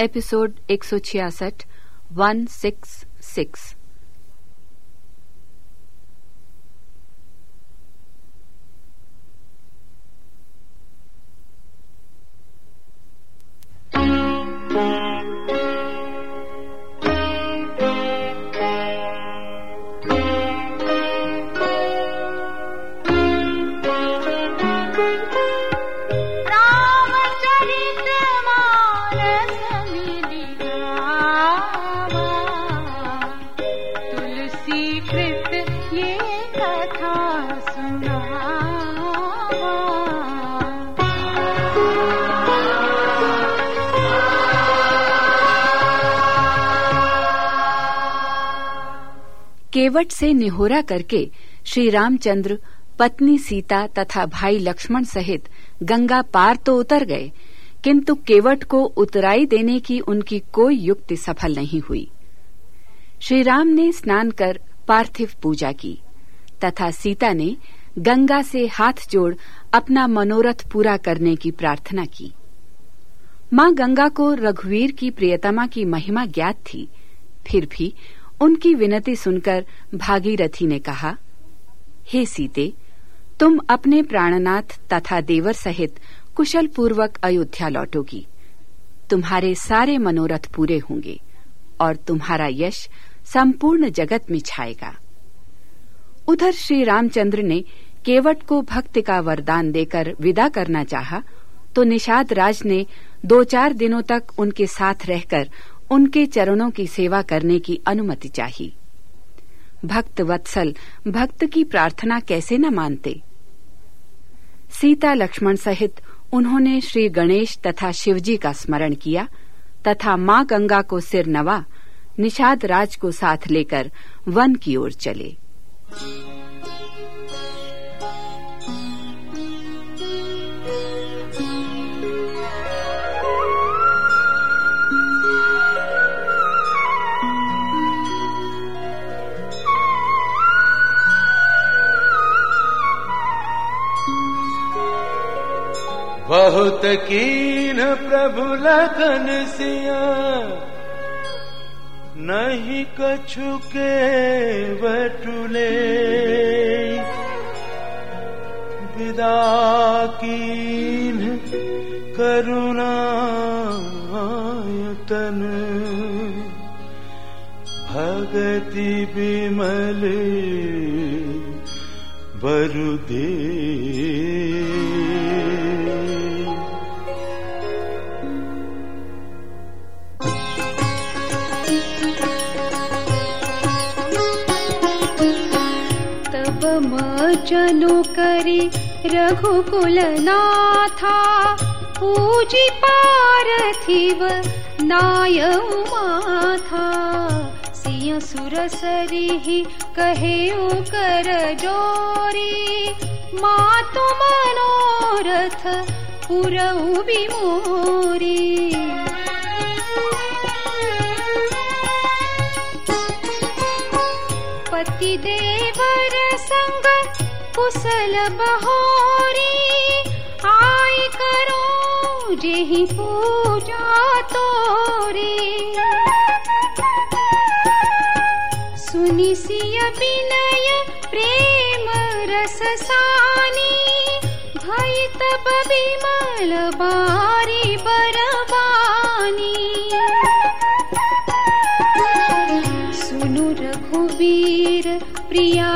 Episode एक सौ छियासठ वन सिक्स सिक्स। केवट से निहोरा करके श्री रामचंद्र पत्नी सीता तथा भाई लक्ष्मण सहित गंगा पार तो उतर गए, किंतु केवट को उतराई देने की उनकी कोई युक्ति सफल नहीं हुई। श्री राम ने स्नान कर पार्थिव पूजा की, तथा सीता ने गंगा से हाथ जोड़ अपना मनोरथ पूरा करने की प्रार्थना की। माँ गंगा को रघुवीर की प्रियतमा की महिमा ज्ञात थी। फिर भी उनकी विनती सुनकर भागीरथी ने कहा, हे सीते, तुम अपने प्राणनाथ तथा देवर सहित कुशल पूर्वक अयोध्या लौटोगी। तुम्हारे सारे मनोरथ पूरे होंगे और तुम्हारा यश संपूर्ण जगत में छाएगा। उधर श्री रामचंद्र ने केवट को भक्ति का वरदान देकर विदा करना चाहा तो निषाद राज ने दो चार दिनों तक उनके साथ रहकर उनके चरणों की सेवा करने की अनुमति चाही। भक्त वत्सल, भक्त की प्रार्थना कैसे न मानते? सीता लक्ष्मण सहित उन्होंने श्री गणेश तथा शिवजी का स्मरण किया, तथा माँ गंगा को सिर नवा, निषाद राज को साथ लेकर वन की ओर चले। बहुत कीन प्रभु लखन सिया। नहीं कछु के बटुले विमल बरुदे। जनु करी रघुकुल नाथा पूजी पारथिव नाय माथा सिय सुर सरी कहे कर जोरी। मातु मनोरथ पुरऊ मोरी पति देवर संग कुशल बहोरी। आय करो जेहि पूजा विनय प्रेम रस सानी भई तब विमल बारी बरबानी। सुनु रघुवीर प्रिया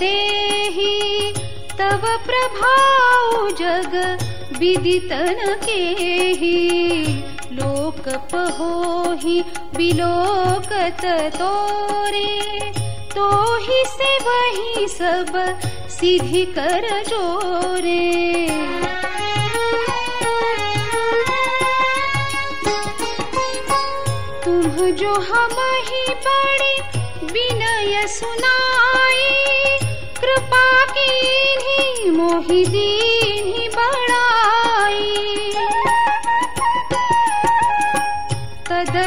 देहि तव प्रभाव जग विदितन लोक पहोहि विलोकत तोरे से वही सब सिद्धि कर जोरे। तुम जो हम ही बड़े विनय सुनाई कृपा की मोहि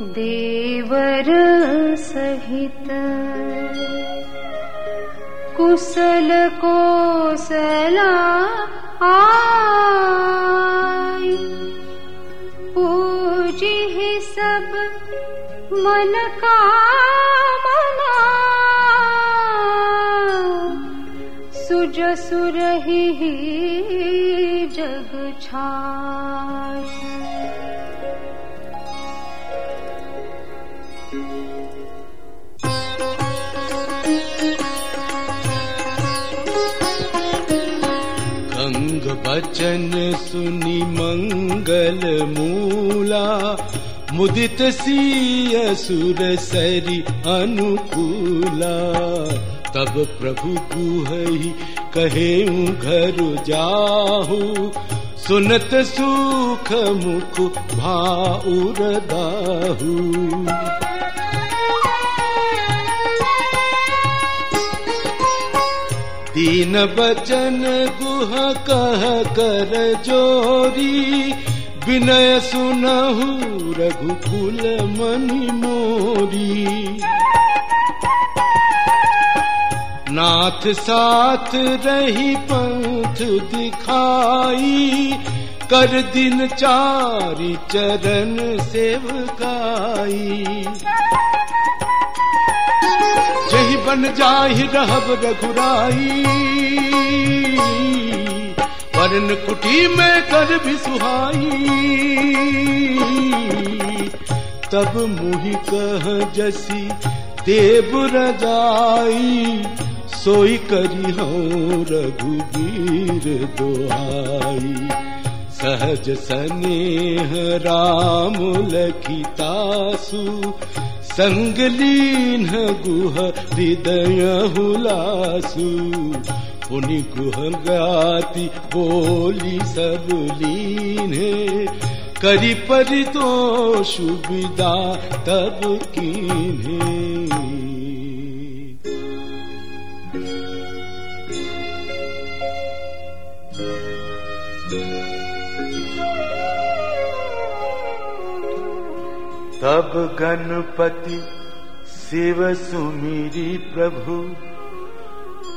देवर सहित। कुशल कोसला आय पूजी ही सब मन का मना सुज सुरही जग छाय बचन सुनि मंगल मूला मुदित सिय सुर सरी अनुकूला। तब प्रभु गुहई कहे घर जाहू सुनत सुख मुख भाउर दाहू दीन बचन गुह कह कर जोरी, विनय सुनहु रघुकुल मनि मोरी। नाथ साथ रही पंथ दिखाई, कर दिन चारि चरण सेवकाई। बन जाहि रहब रघुराई। वरन कुटी में कर भी सुहाई। तब मुहि कह जसी देव रजाई, सोई करी हूँ रघुवीर दोहाई। सहज स्नेह राम लखितासु संग लीन गुह हृदय हुलासु। पुनि गुह गाति बोली सब लीन करी परितोष विदा तब कीन्हे तब गणपति शिव सुमिरी प्रभु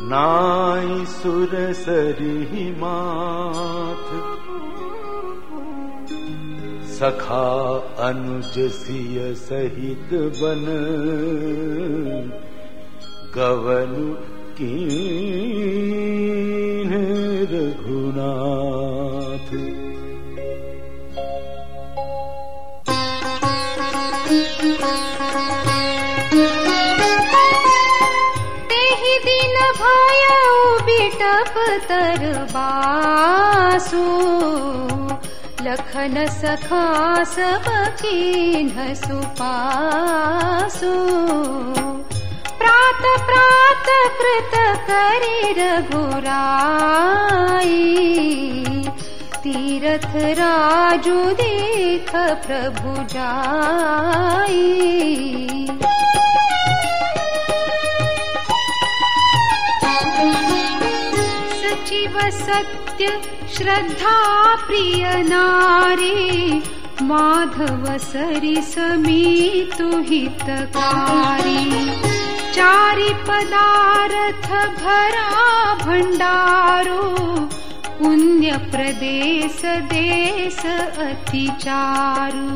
नाई सुर सरी माथ। सखा अनुज सिय सहित बन गवनु की रघुनाथ लखन सखा सब कीन्ह सुपासु प्रात प्रात कृत करि रघुराई। तीरथ राजु देख प्रभु जाई सत्य श्रद्धा प्रिय नारी माधव सरि समीतु हितकारी चारि पदार्थ भरा भण्डारो पुण्य प्रदेश देश अति चारु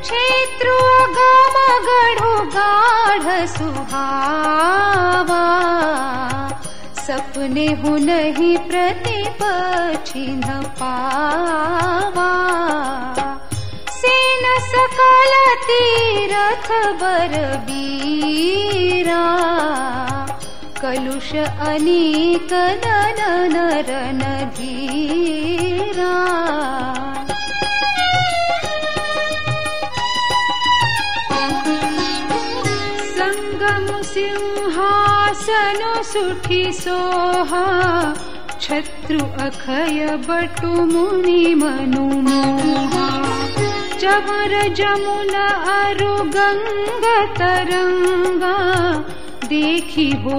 क्षेत्र गम गढ़ो गाढ़ सुहावा सपने हु नहीं प्रतिपक्षिण पावा। सेन सकल तीरथ बर बीरा। कलुष अनेक नन नरन सुठि सोहा छत्रु अखय बटु मुनि मनु चवर जमुन अरु तरंगा देखी हो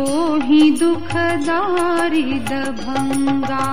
ही दुखदारी दभंगा